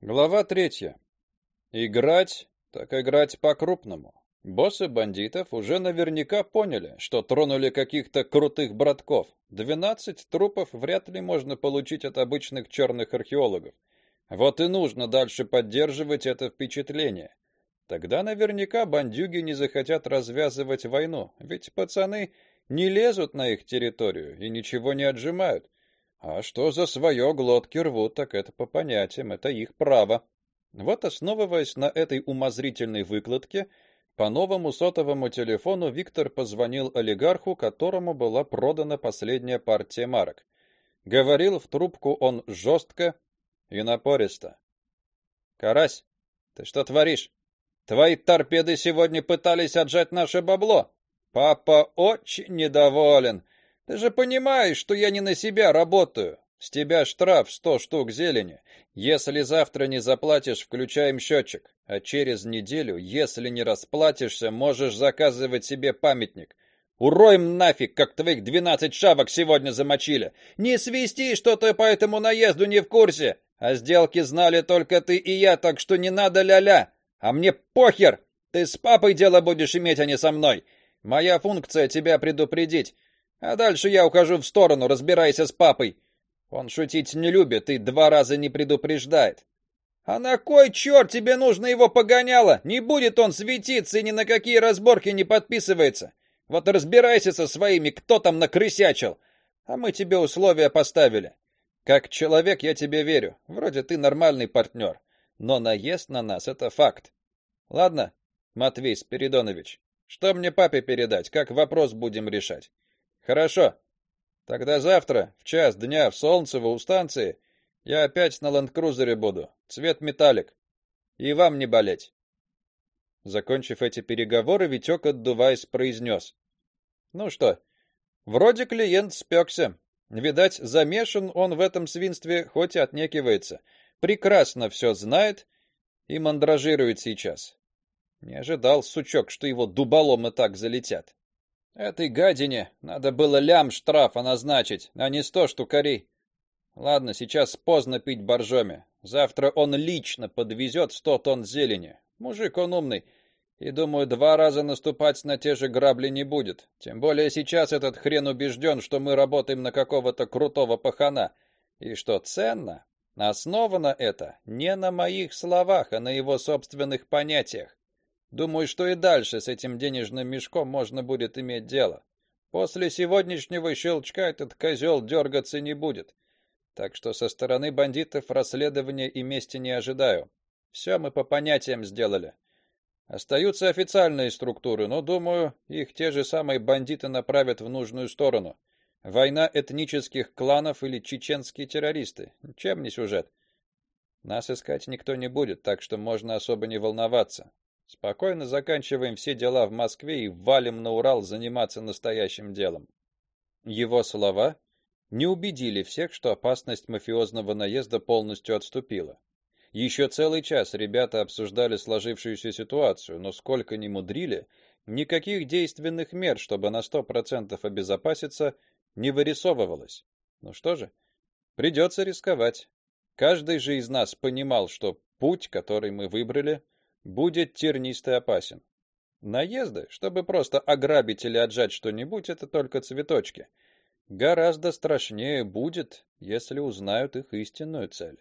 Глава третья. Играть, так играть по-крупному. Боссы бандитов уже наверняка поняли, что тронули каких-то крутых братков. 12 трупов вряд ли можно получить от обычных черных археологов. Вот и нужно дальше поддерживать это впечатление. Тогда наверняка бандюги не захотят развязывать войну, ведь пацаны не лезут на их территорию и ничего не отжимают. А что за свое глотки рвут, так это по понятиям, это их право. Вот основываясь на этой умозрительной выкладке, по новому сотовому телефону Виктор позвонил олигарху, которому была продана последняя партия марок. Говорил в трубку он жестко и напористо. Карась, ты что творишь? Твои торпеды сегодня пытались отжать наше бабло. Папа очень недоволен. Ты же понимаешь, что я не на себя работаю. С тебя штраф сто штук зелени. Если завтра не заплатишь, включаем счетчик. А через неделю, если не расплатишься, можешь заказывать себе памятник. Уроем нафиг, как твоих двенадцать шавок сегодня замочили. Не свисти, что ты по этому наезду не в курсе. А сделки знали только ты и я, так что не надо ля-ля. А мне похер. Ты с папой дело будешь иметь, а не со мной. Моя функция тебя предупредить. А дальше я ухожу в сторону, разбирайся с папой. Он шутить не любит и два раза не предупреждает. А на кой черт тебе нужно его погоняло? Не будет он светиться и ни на какие разборки не подписывается. Вот разбирайся со своими, кто там накрысячил. А мы тебе условия поставили. Как человек я тебе верю. Вроде ты нормальный партнер. Но наезд на нас это факт. Ладно, Матвей Спиридонович, что мне папе передать? Как вопрос будем решать? Хорошо. Тогда завтра в час дня в Солнцево у станции я опять на ленд-крузере буду. Цвет металлик. И вам не болеть. Закончив эти переговоры, Витек, отдуваясь, произнес. Ну что, вроде клиент спекся. Видать, замешан он в этом свинстве, хоть и отнекивается. Прекрасно все знает и мандражирует сейчас. Не ожидал, сучок, что его дуболомы так залетят. Этой гадине надо было лям штрафа назначить, а не сто штукарей. Ладно, сейчас поздно пить боржоми. Завтра он лично подвезет сто тонн зелени. Мужик он умный. И думаю, два раза наступать на те же грабли не будет. Тем более сейчас этот хрен убежден, что мы работаем на какого-то крутого пахана. И что ценно, основано это не на моих словах, а на его собственных понятиях. Думаю, что и дальше с этим денежным мешком можно будет иметь дело. После сегодняшнего щелчка этот козел дергаться не будет. Так что со стороны бандитов расследования и мести не ожидаю. Все мы по понятиям сделали. Остаются официальные структуры, но, думаю, их те же самые бандиты направят в нужную сторону. Война этнических кланов или чеченские террористы. Чем не сюжет? Нас искать никто не будет, так что можно особо не волноваться. Спокойно заканчиваем все дела в Москве и валим на Урал заниматься настоящим делом. Его слова не убедили всех, что опасность мафиозного наезда полностью отступила. Еще целый час ребята обсуждали сложившуюся ситуацию, но сколько ни мудрили, никаких действенных мер, чтобы на сто процентов обезопаситься, не вырисовывалось. Ну что же, придется рисковать. Каждый же из нас понимал, что путь, который мы выбрали, будет тернист и опасен. Наезды, чтобы просто ограбить или отжать что-нибудь, это только цветочки. Гораздо страшнее будет, если узнают их истинную цель.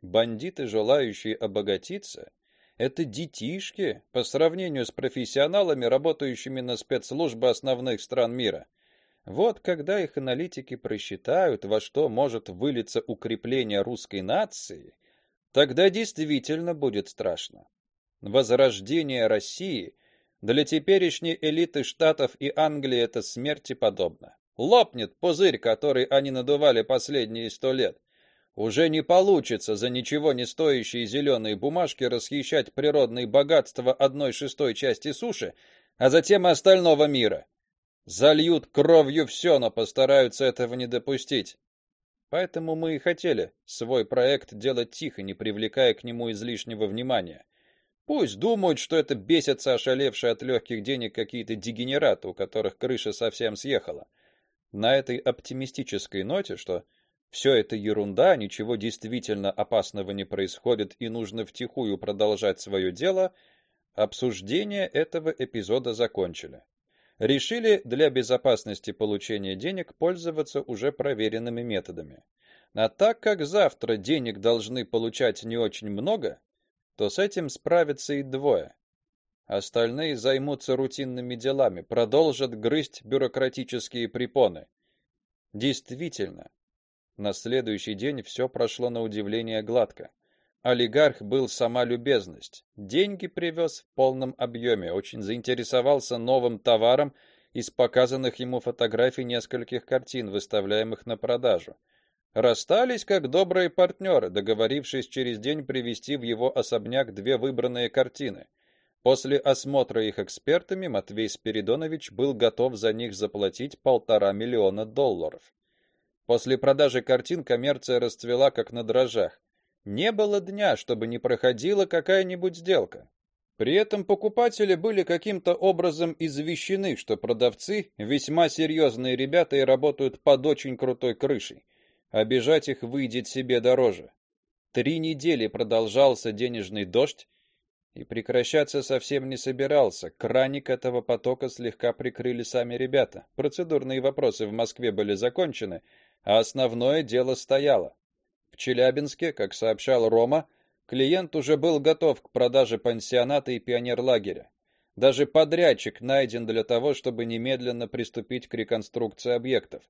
Бандиты, желающие обогатиться, это детишки по сравнению с профессионалами, работающими на спецслужбы основных стран мира. Вот когда их аналитики просчитают, во что может вылиться укрепление русской нации, тогда действительно будет страшно возрождение России для теперешней элиты Штатов и Англии это смерти подобно. Лопнет пузырь, который они надували последние сто лет. Уже не получится за ничего не стоящие зеленые бумажки расхищать природные богатства одной шестой части суши, а затем и остального мира. Зальют кровью все, но постараются этого не допустить. Поэтому мы и хотели свой проект делать тихо, не привлекая к нему излишнего внимания. Пусть думают, что это бесятся ошалевшие от легких денег какие-то дегенераты, у которых крыша совсем съехала. На этой оптимистической ноте, что все это ерунда, ничего действительно опасного не происходит и нужно втихую продолжать свое дело, обсуждение этого эпизода закончили. Решили для безопасности получения денег пользоваться уже проверенными методами. А так как завтра денег должны получать не очень много, то с этим справятся и двое. Остальные займутся рутинными делами, продолжат грызть бюрократические препоны. Действительно, на следующий день все прошло на удивление гладко. Олигарх был сама любезность. Деньги привез в полном объеме, очень заинтересовался новым товаром из показанных ему фотографий нескольких картин, выставляемых на продажу. Расстались как добрые партнеры, договорившись через день привезти в его особняк две выбранные картины. После осмотра их экспертами Матвей Спиридонович был готов за них заплатить полтора миллиона долларов. После продажи картин коммерция расцвела как на дрожжах. Не было дня, чтобы не проходила какая-нибудь сделка. При этом покупатели были каким-то образом извещены, что продавцы весьма серьезные ребята и работают под очень крутой крышей. Обижать их выйдет себе дороже. Три недели продолжался денежный дождь и прекращаться совсем не собирался. Краник этого потока слегка прикрыли сами ребята. Процедурные вопросы в Москве были закончены, а основное дело стояло. В Челябинске, как сообщал Рома, клиент уже был готов к продаже пансионата и пионерлагеря. Даже подрядчик найден для того, чтобы немедленно приступить к реконструкции объектов.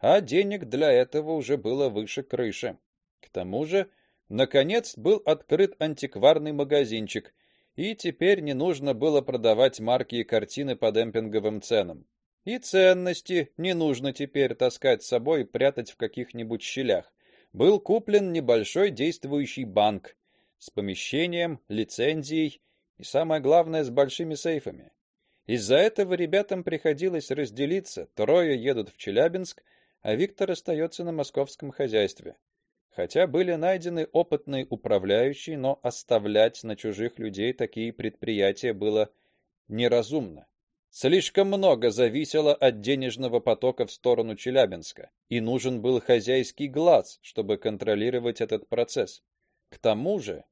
А денег для этого уже было выше крыши. К тому же, наконец был открыт антикварный магазинчик, и теперь не нужно было продавать марки и картины по демпинговым ценам. И ценности не нужно теперь таскать с собой и прятать в каких-нибудь щелях. Был куплен небольшой действующий банк с помещением, лицензией и самое главное с большими сейфами. Из-за этого ребятам приходилось разделиться. Трое едут в Челябинск, а Виктор остается на московском хозяйстве. Хотя были найдены опытные управляющие, но оставлять на чужих людей такие предприятия было неразумно. Слишком много зависело от денежного потока в сторону Челябинска, и нужен был хозяйский глаз, чтобы контролировать этот процесс. К тому же,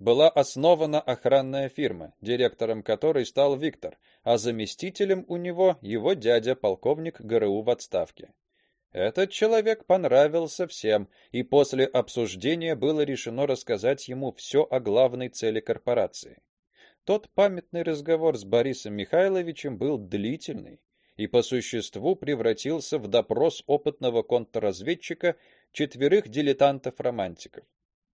была основана охранная фирма, директором которой стал Виктор, а заместителем у него его дядя, полковник ГРУ в отставке. Этот человек понравился всем, и после обсуждения было решено рассказать ему все о главной цели корпорации. Тот памятный разговор с Борисом Михайловичем был длительный и по существу превратился в допрос опытного контрразведчика четверых дилетантов-романтиков.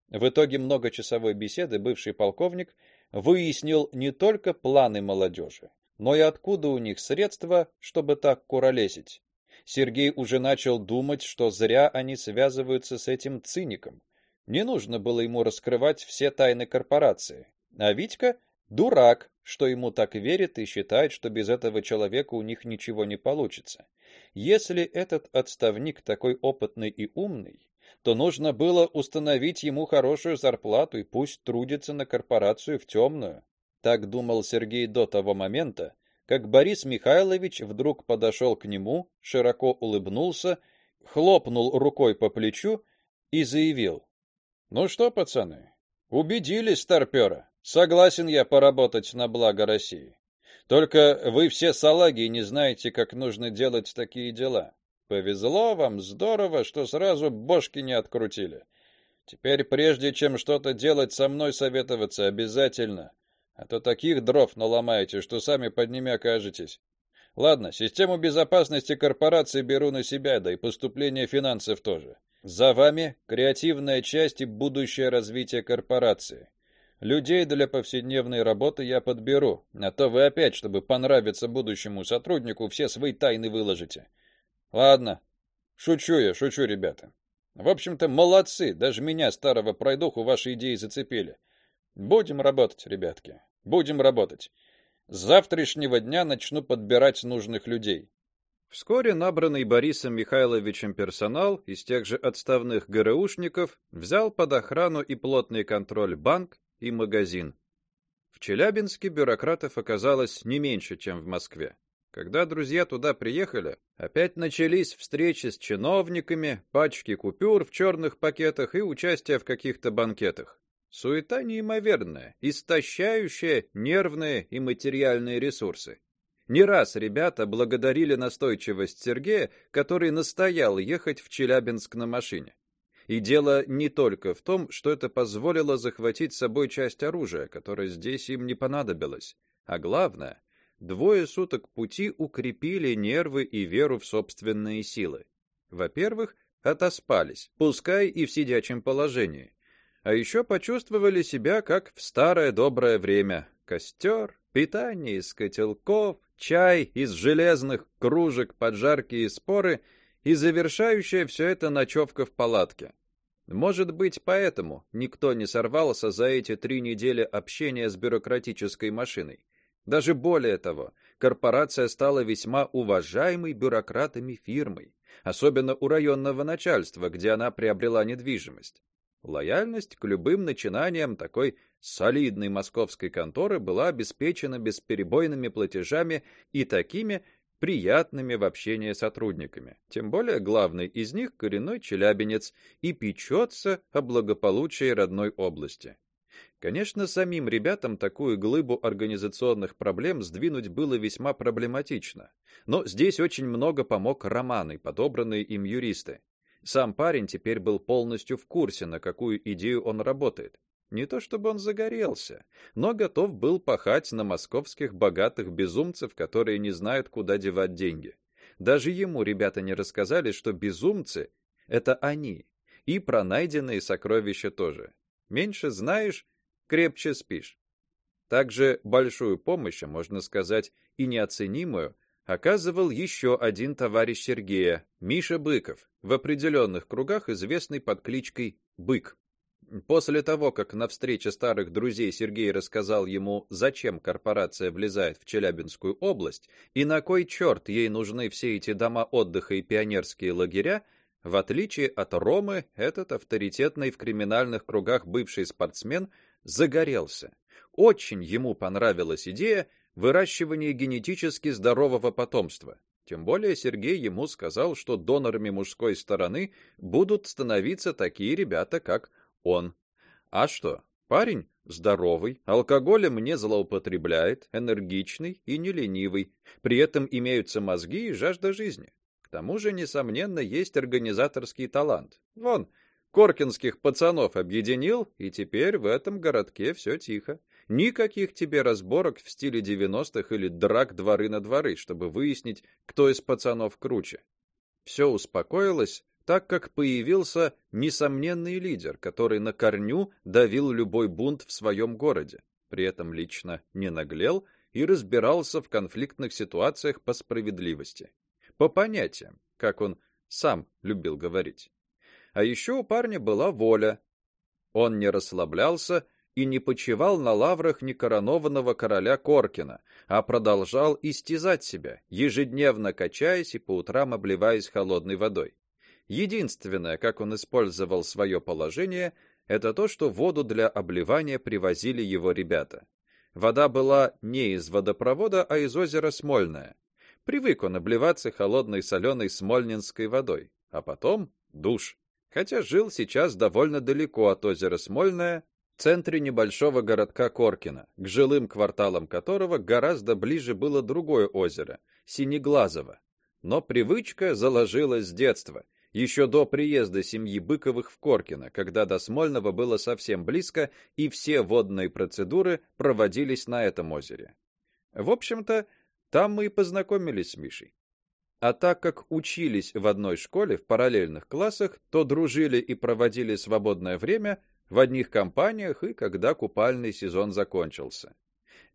В итоге многочасовой беседы бывший полковник выяснил не только планы молодежи, но и откуда у них средства, чтобы так куролесить. Сергей уже начал думать, что зря они связываются с этим циником. Не нужно было ему раскрывать все тайны корпорации. А Витька Дурак, что ему так верит и считает, что без этого человека у них ничего не получится. Если этот отставник такой опытный и умный, то нужно было установить ему хорошую зарплату и пусть трудится на корпорацию в темную. Так думал Сергей до того момента, как Борис Михайлович вдруг подошел к нему, широко улыбнулся, хлопнул рукой по плечу и заявил: "Ну что, пацаны, убедили старпера. Согласен я поработать на благо России. Только вы все салаги не знаете, как нужно делать такие дела. Повезло вам, здорово, что сразу бошки не открутили. Теперь прежде чем что-то делать со мной советоваться обязательно, а то таких дров наломаете, что сами под ними окажетесь. Ладно, систему безопасности корпорации беру на себя, да и поступление финансов тоже. За вами креативная часть и будущее развитие корпорации. Людей для повседневной работы я подберу, а то вы опять, чтобы понравиться будущему сотруднику, все свои тайны выложите. Ладно. Шучу я, шучу, ребята. В общем-то, молодцы, даже меня старого пройдоху ваши идеи зацепили. Будем работать, ребятки. Будем работать. С завтрашнего дня начну подбирать нужных людей. Вскоре набранный Борисом Михайловичем персонал из тех же отставных ГРУшников взял под охрану и плотный контроль банк и магазин. В Челябинске бюрократов оказалось не меньше, чем в Москве. Когда друзья туда приехали, опять начались встречи с чиновниками, пачки купюр в черных пакетах и участие в каких-то банкетах. Суета неимоверная, истощающая нервные и материальные ресурсы. Не раз ребята благодарили настойчивость Сергея, который настоял ехать в Челябинск на машине. И дело не только в том, что это позволило захватить с собой часть оружия, которое здесь им не понадобилось, а главное, двое суток пути укрепили нервы и веру в собственные силы. Во-первых, отоспались, пускай и в сидячем положении. А еще почувствовали себя как в старое доброе время. Костер, питание из котелков, чай из железных кружек под жаркие споры и завершающая все это ночевка в палатке. Может быть, поэтому никто не сорвался за эти три недели общения с бюрократической машиной. Даже более того, корпорация стала весьма уважаемой бюрократами фирмой, особенно у районного начальства, где она приобрела недвижимость. Лояльность к любым начинаниям такой солидной московской конторы была обеспечена бесперебойными платежами и такими приятными в общении сотрудниками. Тем более главный из них коренной челябинец и печется о благополучии родной области. Конечно, самим ребятам такую глыбу организационных проблем сдвинуть было весьма проблематично. Но здесь очень много помог романы, подобранные им юристы. Сам парень теперь был полностью в курсе, на какую идею он работает. Не то чтобы он загорелся, но готов был пахать на московских богатых безумцев, которые не знают, куда девать деньги. Даже ему ребята не рассказали, что безумцы это они, и про найденные сокровища тоже. Меньше знаешь, крепче спишь. Также большую помощь, а можно сказать, и неоценимую, оказывал еще один товарищ Сергея, Миша Быков, в определенных кругах известный под кличкой Бык. После того, как на встрече старых друзей Сергей рассказал ему, зачем корпорация влезает в Челябинскую область и на кой черт ей нужны все эти дома отдыха и пионерские лагеря, в отличие от Ромы, этот авторитетный в криминальных кругах бывший спортсмен загорелся. Очень ему понравилась идея выращивания генетически здорового потомства. Тем более Сергей ему сказал, что донорами мужской стороны будут становиться такие ребята, как он. А что? Парень здоровый, алкоголем не злоупотребляет, энергичный и не ленивый. При этом имеются мозги и жажда жизни. К тому же несомненно есть организаторский талант. Вон, Коркинских пацанов объединил, и теперь в этом городке все тихо. Никаких тебе разборок в стиле девяностых или драк дворы на дворы, чтобы выяснить, кто из пацанов круче. Все успокоилось, так как появился несомненный лидер, который на корню давил любой бунт в своем городе. При этом лично не наглел и разбирался в конфликтных ситуациях по справедливости, по понятиям, как он сам любил говорить. А еще у парня была воля. Он не расслаблялся и не почивал на лаврах некоронованного короля Коркина, а продолжал истязать себя, ежедневно качаясь и по утрам обливаясь холодной водой. Единственное, как он использовал свое положение, это то, что воду для обливания привозили его ребята. Вода была не из водопровода, а из озера Смольное. Привык он обливаться холодной соленой смольнинской водой, а потом душ хотя жил сейчас довольно далеко от озера Смольное, центре небольшого городка Коркино, к жилым кварталам которого гораздо ближе было другое озеро Синеглазово. Но привычка заложилась с детства, еще до приезда семьи Быковых в Коркино, когда до Смольного было совсем близко, и все водные процедуры проводились на этом озере. В общем-то, там мы и познакомились с Мишей. А так как учились в одной школе в параллельных классах, то дружили и проводили свободное время в одних компаниях и когда купальный сезон закончился.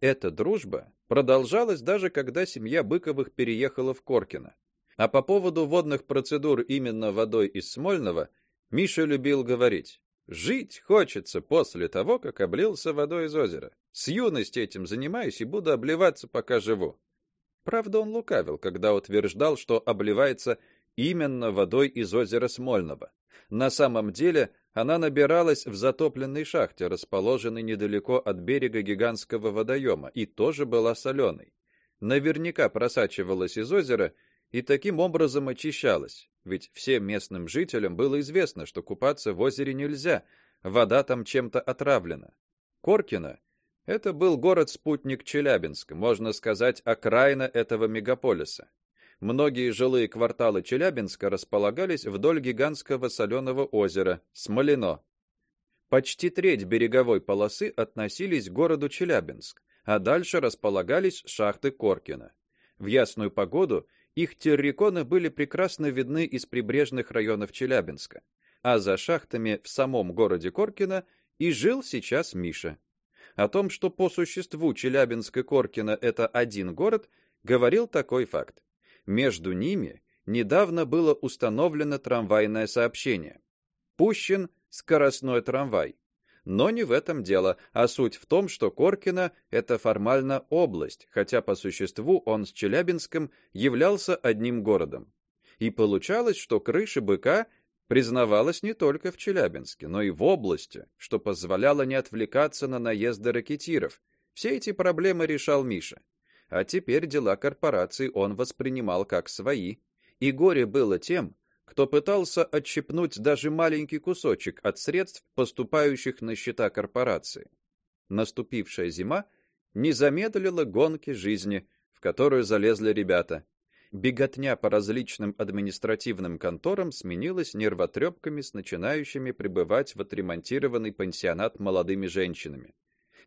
Эта дружба продолжалась даже когда семья Быковых переехала в Коркино. А по поводу водных процедур именно водой из Смольного Миша любил говорить: "Жить хочется после того, как облился водой из озера. С юности этим занимаюсь и буду обливаться, пока живу". Правда, он лукавил, когда утверждал, что обливается именно водой из озера Смольного. На самом деле, она набиралась в затопленной шахте, расположенной недалеко от берега гигантского водоема, и тоже была соленой. наверняка просачивалась из озера и таким образом очищалась. Ведь всем местным жителям было известно, что купаться в озере нельзя, вода там чем-то отравлена. Коркино это был город-спутник Челябинска, можно сказать, окраина этого мегаполиса. Многие жилые кварталы Челябинска располагались вдоль гигантского соленого озера Смолино. Почти треть береговой полосы относились к городу Челябинск, а дальше располагались шахты Коркина. В ясную погоду их терриконы были прекрасно видны из прибрежных районов Челябинска, а за шахтами в самом городе Коркино и жил сейчас Миша. О том, что по существу Челябинск и Коркино это один город, говорил такой факт. Между ними недавно было установлено трамвайное сообщение. Пущен скоростной трамвай. Но не в этом дело, а суть в том, что Коркино это формально область, хотя по существу он с Челябинском являлся одним городом. И получалось, что крыша быка признавалась не только в Челябинске, но и в области, что позволяло не отвлекаться на наезды ракетиров. Все эти проблемы решал Миша. А теперь дела корпорации он воспринимал как свои, и горе было тем, кто пытался отщипнуть даже маленький кусочек от средств, поступающих на счета корпорации. Наступившая зима не замедлила гонки жизни, в которую залезли ребята. Беготня по различным административным конторам сменилась нервотрепками с начинающими прибывать в отремонтированный пансионат молодыми женщинами.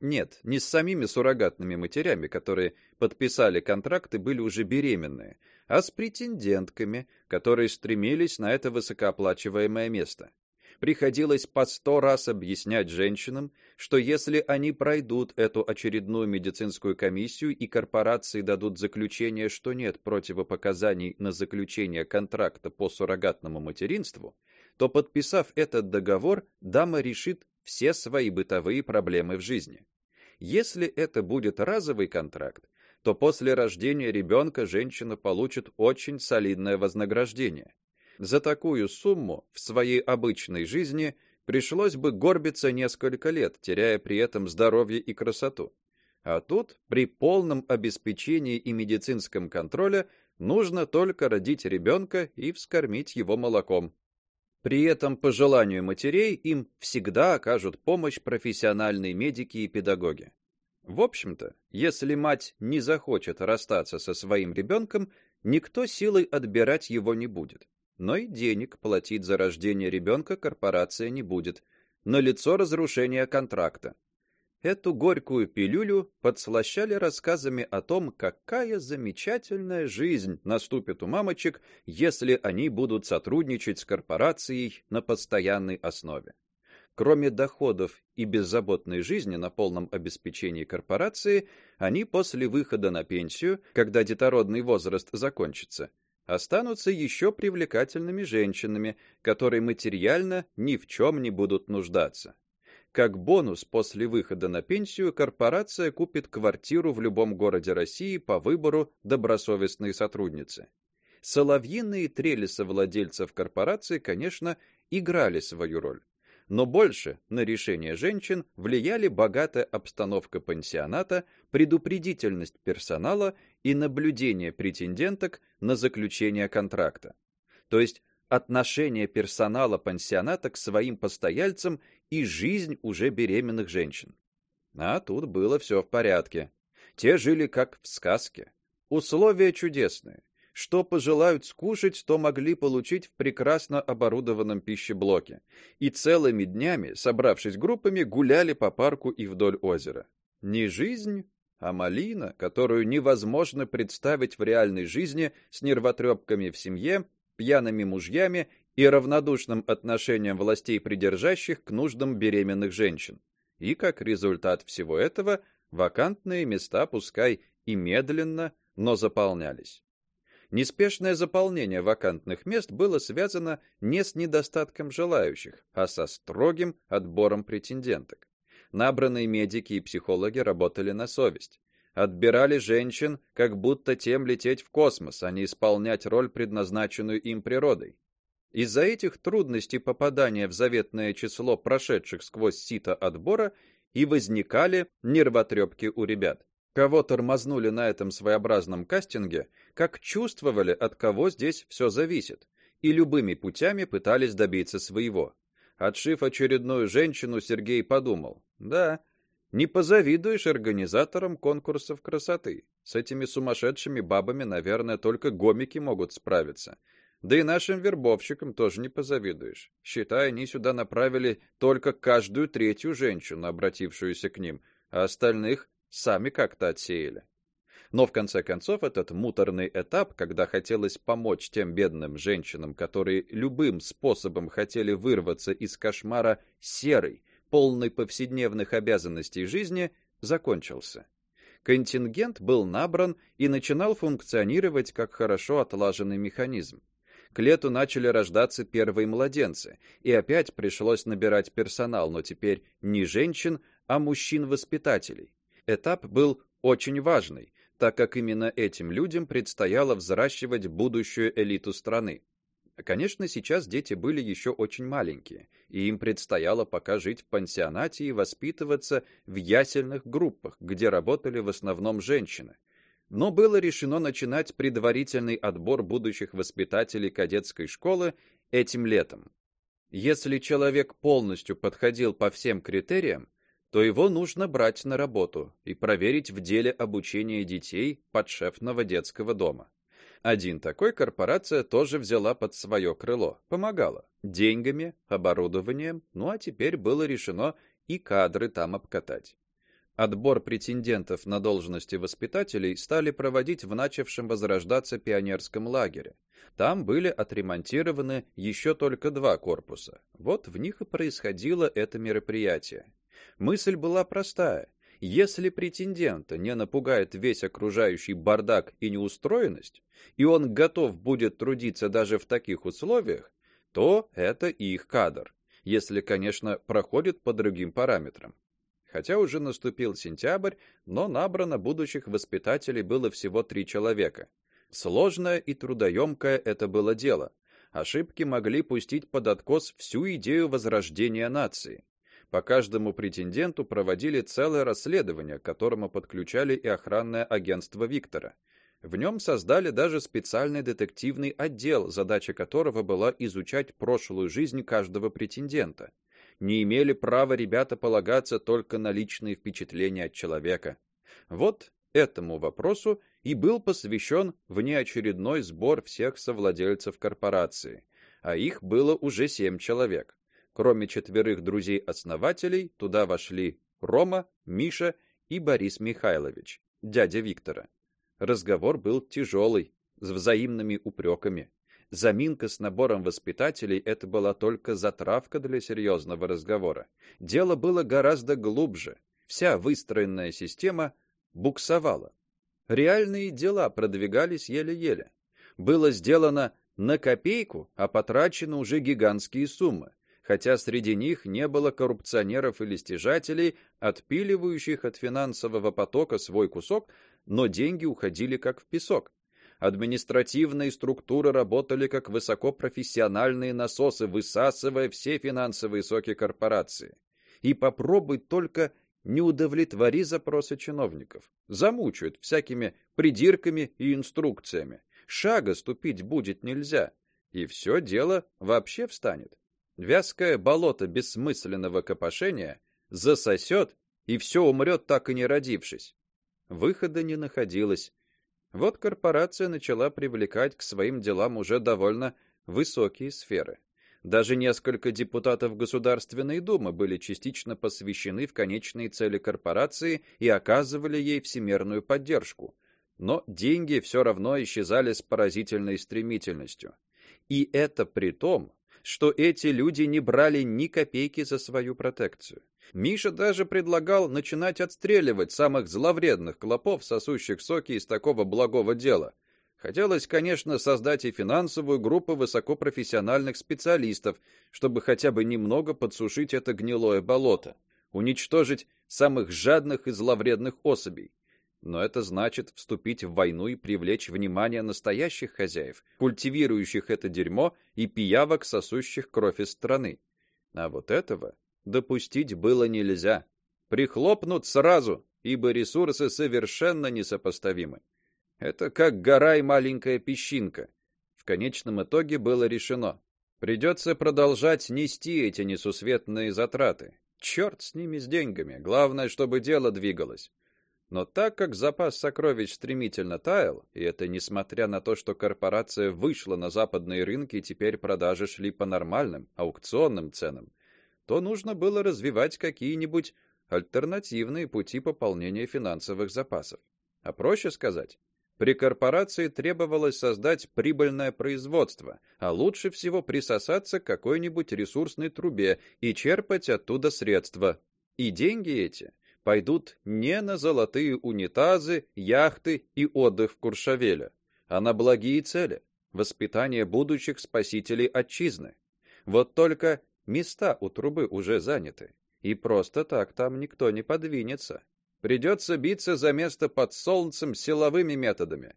Нет, не с самими суррогатными матерями, которые подписали контракт и были уже беременные, а с претендентками, которые стремились на это высокооплачиваемое место. Приходилось по сто раз объяснять женщинам, что если они пройдут эту очередную медицинскую комиссию и корпорации дадут заключение, что нет противопоказаний на заключение контракта по суррогатному материнству, то подписав этот договор, дама решит все свои бытовые проблемы в жизни. Если это будет разовый контракт, то после рождения ребенка женщина получит очень солидное вознаграждение. За такую сумму в своей обычной жизни пришлось бы горбиться несколько лет, теряя при этом здоровье и красоту. А тут, при полном обеспечении и медицинском контроле, нужно только родить ребенка и вскормить его молоком. При этом по желанию матерей им всегда окажут помощь профессиональные медики и педагоги. В общем-то, если мать не захочет расстаться со своим ребенком, никто силой отбирать его не будет. Но и денег платить за рождение ребенка корпорация не будет. На лицо разрушение контракта. Эту горькую пилюлю подслащали рассказами о том, какая замечательная жизнь наступит у мамочек, если они будут сотрудничать с корпорацией на постоянной основе. Кроме доходов и беззаботной жизни на полном обеспечении корпорации, они после выхода на пенсию, когда детородный возраст закончится, останутся еще привлекательными женщинами, которые материально ни в чем не будут нуждаться. Как бонус после выхода на пенсию корпорация купит квартиру в любом городе России по выбору добросовестной сотрудницы. Соловьиные трели совладельцев корпорации, конечно, играли свою роль. Но больше на решение женщин влияли богатая обстановка пансионата, предупредительность персонала и наблюдение претенденток на заключение контракта. То есть отношение персонала пансионата к своим постояльцам и жизнь уже беременных женщин. А тут было все в порядке. Те жили как в сказке. Условия чудесные. Что пожелают скушать, то могли получить в прекрасно оборудованном пищеблоке. И целыми днями, собравшись группами, гуляли по парку и вдоль озера. Не жизнь, а малина, которую невозможно представить в реальной жизни с нервотрепками в семье, пьяными мужьями и равнодушным отношением властей придержащих к нуждам беременных женщин. И как результат всего этого вакантные места пускай и медленно, но заполнялись. Неспешное заполнение вакантных мест было связано не с недостатком желающих, а со строгим отбором претенденток. Набранные медики и психологи работали на совесть. Отбирали женщин, как будто тем лететь в космос, а не исполнять роль, предназначенную им природой. Из-за этих трудностей попадания в заветное число прошедших сквозь сито отбора и возникали нервотрепки у ребят. кого тормознули на этом своеобразном кастинге, как чувствовали, от кого здесь все зависит, и любыми путями пытались добиться своего. Отшив очередную женщину, Сергей подумал: "Да, не позавидуешь организаторам конкурсов красоты. С этими сумасшедшими бабами, наверное, только гомики могут справиться. Да и нашим вербовщикам тоже не позавидуешь. Считай, они сюда направили только каждую третью женщину, обратившуюся к ним, а остальных сами как-то отсеяли. Но в конце концов этот муторный этап, когда хотелось помочь тем бедным женщинам, которые любым способом хотели вырваться из кошмара серой, полной повседневных обязанностей жизни, закончился. Контингент был набран и начинал функционировать как хорошо отлаженный механизм. К лету начали рождаться первые младенцы, и опять пришлось набирать персонал, но теперь не женщин, а мужчин-воспитателей. Этап был очень важный, так как именно этим людям предстояло взращивать будущую элиту страны. Конечно, сейчас дети были еще очень маленькие, и им предстояло пока жить в пансионате и воспитываться в ясельных группах, где работали в основном женщины. Но было решено начинать предварительный отбор будущих воспитателей кадетской школы этим летом. Если человек полностью подходил по всем критериям, то его нужно брать на работу и проверить в деле обучения детей подшефного детского дома. Один такой корпорация тоже взяла под свое крыло, помогала деньгами, оборудованием, ну а теперь было решено и кадры там обкатать. Отбор претендентов на должности воспитателей стали проводить в начавшем возрождаться пионерском лагере. Там были отремонтированы еще только два корпуса. Вот в них и происходило это мероприятие. Мысль была простая: если претендента не напугает весь окружающий бардак и неустроенность, и он готов будет трудиться даже в таких условиях, то это их кадр, если, конечно, проходит по другим параметрам. Хотя уже наступил сентябрь, но набрано будущих воспитателей было всего три человека. Сложное и трудоемкое это было дело. Ошибки могли пустить под откос всю идею возрождения нации. По каждому претенденту проводили целое расследование, к которому подключали и охранное агентство Виктора. В нем создали даже специальный детективный отдел, задача которого была изучать прошлую жизнь каждого претендента. Не имели права ребята полагаться только на личные впечатления от человека. Вот этому вопросу и был посвящен внеочередной сбор всех совладельцев корпорации, а их было уже семь человек. Кроме четверых друзей-основателей, туда вошли Рома, Миша и Борис Михайлович, дядя Виктора. Разговор был тяжелый, с взаимными упреками. Заминка с набором воспитателей это была только затравка для серьезного разговора. Дело было гораздо глубже. Вся выстроенная система буксовала. Реальные дела продвигались еле-еле. Было сделано на копейку, а потрачено уже гигантские суммы хотя среди них не было коррупционеров или стяжателей, отпиливающих от финансового потока свой кусок, но деньги уходили как в песок. Административные структуры работали как высокопрофессиональные насосы, высасывая все финансовые соки корпорации. И попробуй только не удовлетвори запросы чиновников. Замучают всякими придирками и инструкциями. Шага ступить будет нельзя, и все дело вообще встанет. Вязкое болото бессмысленного копошения засосет, и все умрет, так и не родившись. Выхода не находилось. Вот корпорация начала привлекать к своим делам уже довольно высокие сферы. Даже несколько депутатов Государственной Думы были частично посвящены в конечные цели корпорации и оказывали ей всемерную поддержку. Но деньги все равно исчезали с поразительной стремительностью. И это при том, что эти люди не брали ни копейки за свою протекцию. Миша даже предлагал начинать отстреливать самых зловредных клопов, сосущих соки из такого благого дела. Хотелось, конечно, создать и финансовую группу высокопрофессиональных специалистов, чтобы хотя бы немного подсушить это гнилое болото, уничтожить самых жадных и зловредных особей. Но это значит вступить в войну и привлечь внимание настоящих хозяев, культивирующих это дерьмо и пиявок, сосущих кровь из страны. А вот этого допустить было нельзя. Прихлопнут сразу, ибо ресурсы совершенно несопоставимы. Это как гора и маленькая песчинка. В конечном итоге было решено: придется продолжать нести эти несусветные затраты. Черт с ними с деньгами, главное, чтобы дело двигалось. Но так как запас сокровищ стремительно таял, и это несмотря на то, что корпорация вышла на западные рынки, и теперь продажи шли по нормальным аукционным ценам, то нужно было развивать какие-нибудь альтернативные пути пополнения финансовых запасов. А проще сказать, при корпорации требовалось создать прибыльное производство, а лучше всего присосаться к какой-нибудь ресурсной трубе и черпать оттуда средства. И деньги эти пойдут не на золотые унитазы, яхты и отдых в Куршавеле, а на благие цели воспитание будущих спасителей отчизны. Вот только места у трубы уже заняты, и просто так там никто не подвинется. Придется биться за место под солнцем силовыми методами.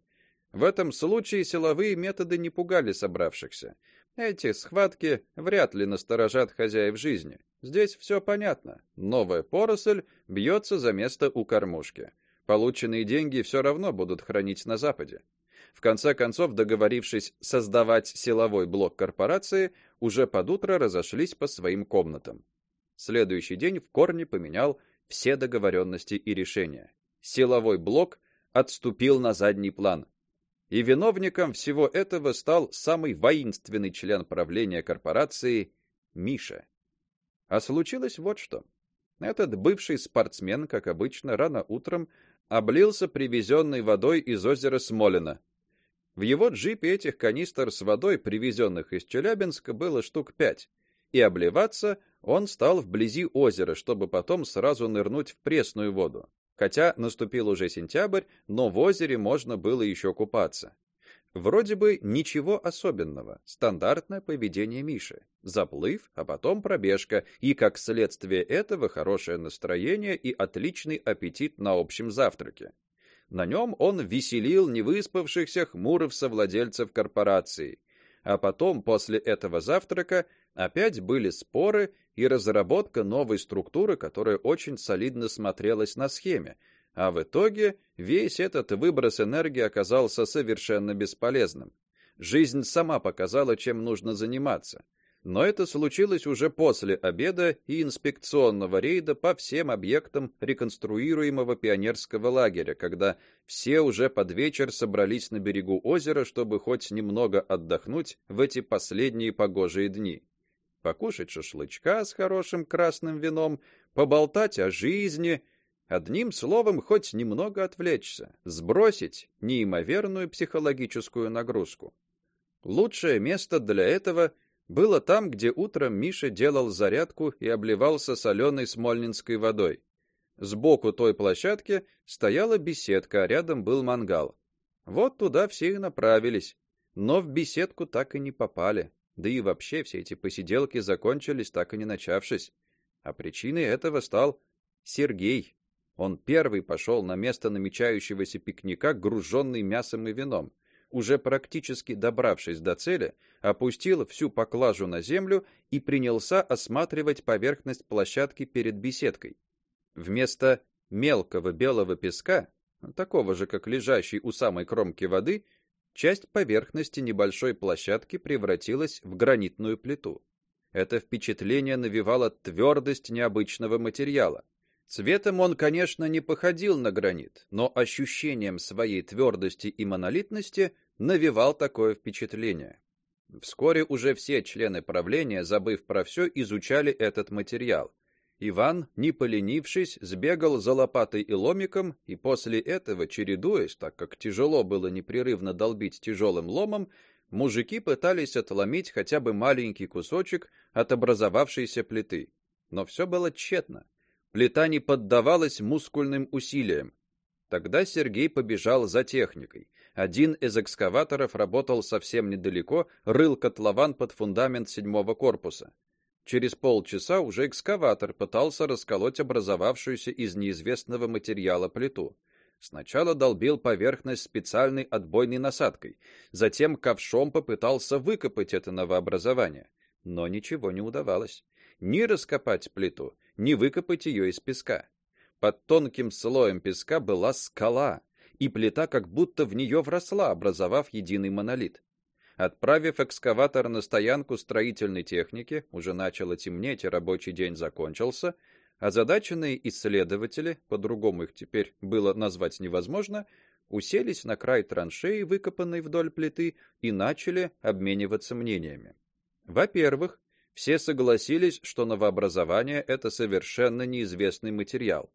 В этом случае силовые методы не пугали собравшихся. Эти схватки вряд ли насторожат хозяев жизни. Здесь все понятно. Новая поросль бьется за место у кормушки. Полученные деньги все равно будут хранить на западе. В конце концов, договорившись создавать силовой блок корпорации, уже под утро разошлись по своим комнатам. Следующий день в корне поменял все договоренности и решения. Силовой блок отступил на задний план. И виновником всего этого стал самый воинственный член правления корпорации Миша. А случилось вот что. Этот бывший спортсмен, как обычно, рано утром облился привезенной водой из озера Смолино. В его джипе этих канистр с водой, привезенных из Челябинска, было штук пять, и обливаться он стал вблизи озера, чтобы потом сразу нырнуть в пресную воду. Хотя наступил уже сентябрь, но в озере можно было еще купаться. Вроде бы ничего особенного, стандартное поведение Миши. Заплыв, а потом пробежка, и как следствие этого хорошее настроение и отличный аппетит на общем завтраке. На нем он веселил невыспавшихся хмурых совладельцев корпорации. А потом, после этого завтрака, опять были споры и разработка новой структуры, которая очень солидно смотрелась на схеме, а в итоге весь этот выброс энергии оказался совершенно бесполезным. Жизнь сама показала, чем нужно заниматься. Но это случилось уже после обеда и инспекционного рейда по всем объектам реконструируемого пионерского лагеря, когда все уже под вечер собрались на берегу озера, чтобы хоть немного отдохнуть в эти последние погожие дни. Покушать шашлычка с хорошим красным вином, поболтать о жизни, Одним словом, хоть немного отвлечься, сбросить неимоверную психологическую нагрузку. Лучшее место для этого было там, где утром Миша делал зарядку и обливался соленой смольнинской водой. Сбоку той площадки стояла беседка, а рядом был мангал. Вот туда все и направились, но в беседку так и не попали. Да и вообще все эти посиделки закончились так и не начавшись. А причиной этого стал Сергей, он первый пошел на место намечающегося пикника, груженный мясом и вином. Уже практически добравшись до цели, опустил всю поклажу на землю и принялся осматривать поверхность площадки перед беседкой. Вместо мелкого белого песка, такого же, как лежащий у самой кромки воды, часть поверхности небольшой площадки превратилась в гранитную плиту. Это впечатление навевало твердость необычного материала. Цветом он, конечно, не походил на гранит, но ощущением своей твердости и монолитности навевал такое впечатление. Вскоре уже все члены правления, забыв про все, изучали этот материал. Иван, не поленившись, сбегал за лопатой и ломиком, и после этого, чередуясь, так как тяжело было непрерывно долбить тяжелым ломом, мужики пытались отломить хотя бы маленький кусочек от образовавшейся плиты. Но все было тщетно. Плита не поддавалась мускульным усилиям. Тогда Сергей побежал за техникой. Один из экскаваторов работал совсем недалеко, рыл котлован под фундамент седьмого корпуса. Через полчаса уже экскаватор пытался расколоть образовавшуюся из неизвестного материала плиту. Сначала долбил поверхность специальной отбойной насадкой, затем ковшом попытался выкопать это новообразование, но ничего не удавалось. Ни раскопать плиту, не выкопать ее из песка. Под тонким слоем песка была скала, и плита как будто в нее вросла, образовав единый монолит. Отправив экскаватор на стоянку строительной техники, уже начало темнеть, и рабочий день закончился, озадаченные исследователи, по-другому их теперь было назвать невозможно, уселись на край траншеи, выкопанной вдоль плиты, и начали обмениваться мнениями. Во-первых, все согласились, что новообразование это совершенно неизвестный материал.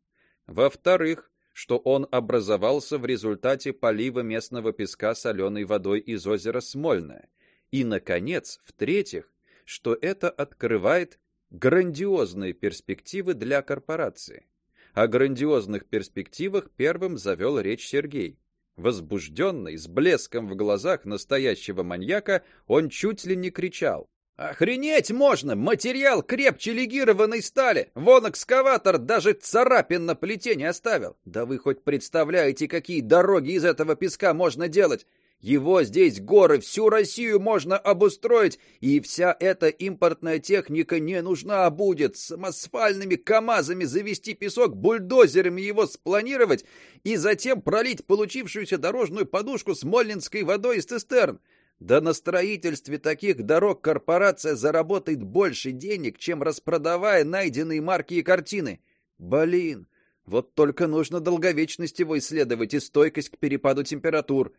Во-вторых, что он образовался в результате полива местного песка соленой водой из озера Смольное. И наконец, в-третьих, что это открывает грандиозные перспективы для корпорации. О грандиозных перспективах первым завел речь Сергей. Возбужденный, с блеском в глазах настоящего маньяка, он чуть ли не кричал: Охренеть можно! Материал крепче легированной стали. Вон экскаватор даже царапин на плите не оставил. Да вы хоть представляете, какие дороги из этого песка можно делать? Его здесь горы, всю Россию можно обустроить, и вся эта импортная техника не нужна будет. Самосвальными КАМАЗами завести песок, бульдозерами его спланировать и затем пролить получившуюся дорожную подушку с моллинской водой из цистерн. Да на строительстве таких дорог корпорация заработает больше денег, чем распродавая найденные марки и картины. Блин, вот только нужно долговечность его исследовать и стойкость к перепаду температур.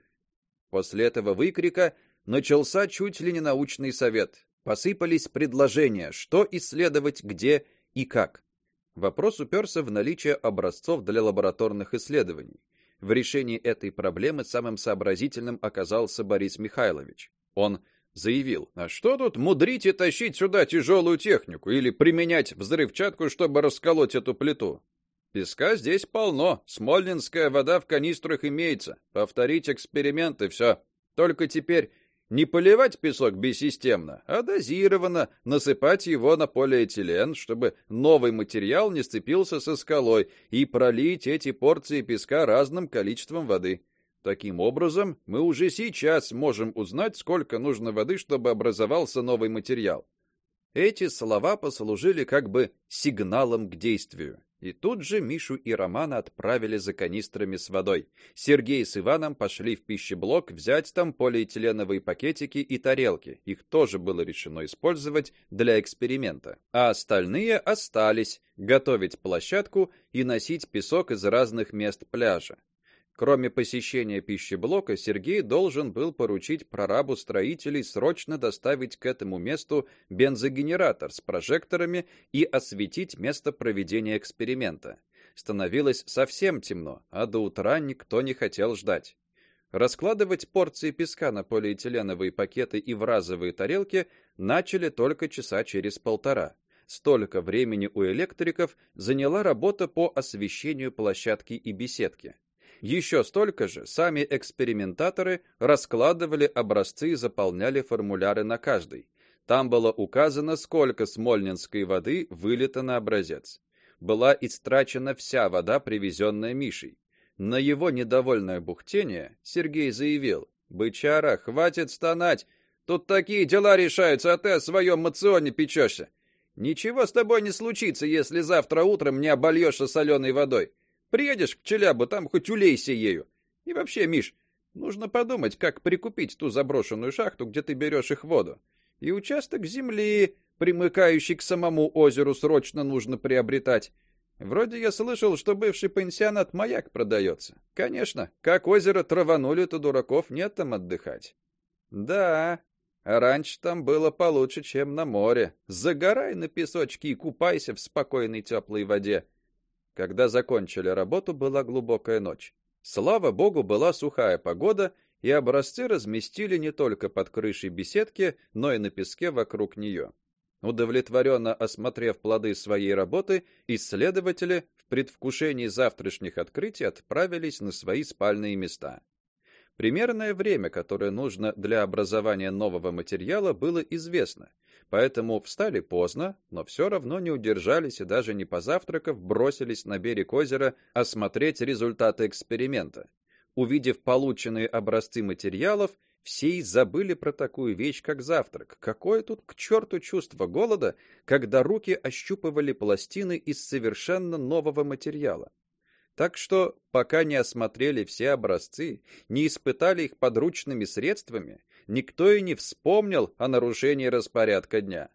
После этого выкрика начался чуть ли не научный совет. Посыпались предложения, что исследовать, где и как. Вопрос уперся в наличие образцов для лабораторных исследований. В решении этой проблемы самым сообразительным оказался Борис Михайлович. Он заявил: "А что тут мудрить и тащить сюда тяжелую технику или применять взрывчатку, чтобы расколоть эту плиту? Песка здесь полно, смольнинская вода в канистрах имеется. Повторить эксперимент и все. Только теперь не поливать песок бессистемно, а дозированно насыпать его на полиэтилен, чтобы новый материал не сцепился со скалой, и пролить эти порции песка разным количеством воды. Таким образом, мы уже сейчас можем узнать, сколько нужно воды, чтобы образовался новый материал. Эти слова послужили как бы сигналом к действию. И тут же Мишу и Романа отправили за канистрами с водой. Сергей с Иваном пошли в пищеблок взять там полиэтиленовые пакетики и тарелки. Их тоже было решено использовать для эксперимента. А остальные остались готовить площадку и носить песок из разных мест пляжа. Кроме посещения пищеблока, Сергей должен был поручить прорабу строителей срочно доставить к этому месту бензогенератор с прожекторами и осветить место проведения эксперимента. Становилось совсем темно, а до утра никто не хотел ждать. Раскладывать порции песка на полиэтиленовые пакеты и в разовые тарелки начали только часа через полтора. Столько времени у электриков заняла работа по освещению площадки и беседки. Еще столько же сами экспериментаторы раскладывали образцы и заполняли формуляры на каждый. Там было указано, сколько смольнинской воды вылито на образец. Была истрачена вся вода, привезенная Мишей. На его недовольное бухтение Сергей заявил: "Бычара, хватит стонать. Тут такие дела решаются, а ты о своем мационе печешься. Ничего с тобой не случится, если завтра утром не обольешься соленой водой. Приедешь в Челябу, там хоть улейся ею. И вообще, Миш, нужно подумать, как прикупить ту заброшенную шахту, где ты берешь их воду. И участок земли, примыкающий к самому озеру, срочно нужно приобретать. Вроде я слышал, что бывший пансионат Маяк продается. Конечно, как озеро траванули, то дураков нет там отдыхать. Да, раньше там было получше, чем на море. Загорай на песочке и купайся в спокойной теплой воде. Когда закончили работу, была глубокая ночь. Слава богу, была сухая погода, и образцы разместили не только под крышей беседки, но и на песке вокруг нее. Удовлетворенно осмотрев плоды своей работы, исследователи в предвкушении завтрашних открытий отправились на свои спальные места. Примерное время, которое нужно для образования нового материала, было известно, Поэтому встали поздно, но все равно не удержались и даже не позавтракав, бросились на берег озера осмотреть результаты эксперимента. Увидев полученные образцы материалов, все и забыли про такую вещь, как завтрак. Какое тут к черту чувство голода, когда руки ощупывали пластины из совершенно нового материала? Так что, пока не осмотрели все образцы, не испытали их подручными средствами, никто и не вспомнил о нарушении распорядка дня.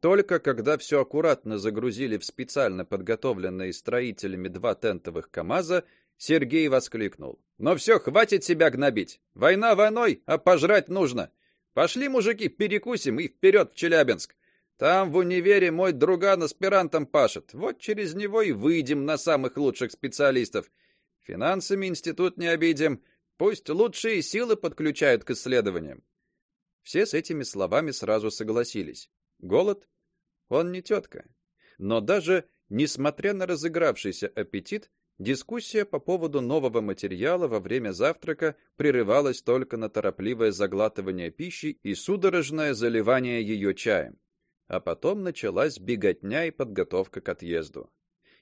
Только когда все аккуратно загрузили в специально подготовленные строителями два тентовых КАМАЗа, Сергей воскликнул: "Но все, хватит себя гнобить. Война войной, а пожрать нужно. Пошли, мужики, перекусим и вперед в Челябинск. Там в универе мой друган аспирантом пашет. Вот через него и выйдем на самых лучших специалистов. Финансами институт не обидим. Пусть лучшие силы подключают к исследованиям. Все с этими словами сразу согласились. Голод он не тетка. Но даже несмотря на разыгравшийся аппетит, дискуссия по поводу нового материала во время завтрака прерывалась только на торопливое заглатывание пищи и судорожное заливание ее чаем. А потом началась беготня и подготовка к отъезду.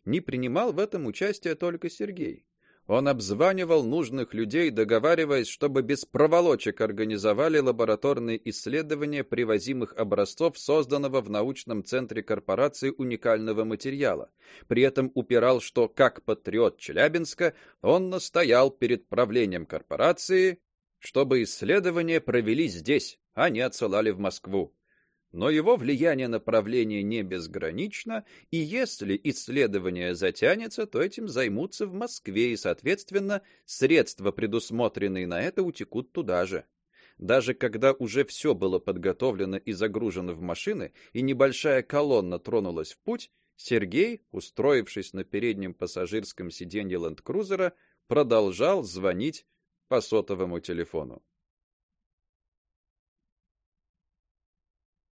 Не принимал в этом участие только Сергей. Он обзванивал нужных людей, договариваясь, чтобы без проволочек организовали лабораторные исследования привозимых образцов созданного в научном центре корпорации уникального материала. При этом упирал, что как патриот Челябинска, он настоял перед правлением корпорации, чтобы исследования провели здесь, а не отсылали в Москву но его влияние на правление не безгранично, и если исследование затянется, то этим займутся в Москве, и, соответственно, средства, предусмотренные на это, утекут туда же. Даже когда уже все было подготовлено и загружено в машины, и небольшая колонна тронулась в путь, Сергей, устроившись на переднем пассажирском сиденье ленд-крузера, продолжал звонить по сотовому телефону.